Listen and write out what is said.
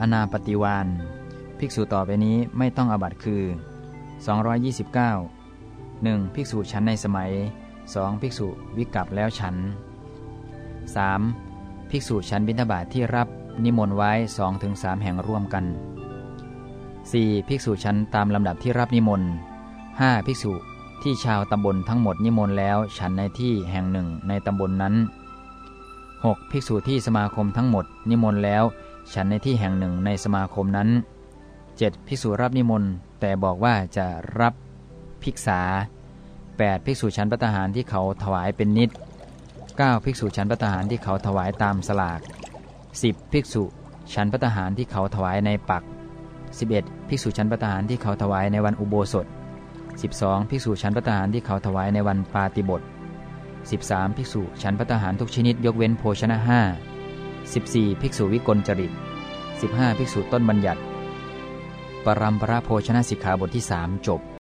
อนาปฏิวานภิกษุต่อไปนี้ไม่ต้องอบัตคือ 229 1. ภิกษุฉันในสมัย 2. ภิกษุวิกับแล้วฉัน 3. ภิกษุฉันบิณฑบาตทที่รับนิมนต์ไว้2-3แห่งร่วมกัน 4. ภิกษุฉันตามลำดับที่รับนิมนต์ 5. ภิกษุที่ชาวตำบลทั้งหมดนิมนต์แล้วฉันในที่แห่งหนึ่งในตำบลนนั้น 6. ภิกษุที่สมาคมทั้งหมดนิมนต์แล้ว ฉันในที่แห่งหนึ่งในสมาคมนั้น 7. ภิกษุรับนิมนต์ แต่บอกว่าจะรับภิกษา 8. ภิกษุชั้นพัตหารที่เขาถวายเป็นนิด 9. ภิกษุชั้นพัตหารที่เขาถวายตามสลาก 10. ภิกษุชั้นพัตหารที่เขาถวายในปัก 11. ภิกษุชั้นพัตหารที่เขาถวายในวันอุโบสถ 12. ภิกษุชั้นพัตหารที่เขาถวายในวันปาติบท 13. ภิกษุชั้นพัตหารทุกชนิดยกเว้นโภชนะห้า 14. ภิกษุวิกลจริต 15. ภิกษุต้นบัญญัติ ปรัมปราโภชนะสิกขาบทที่3จบ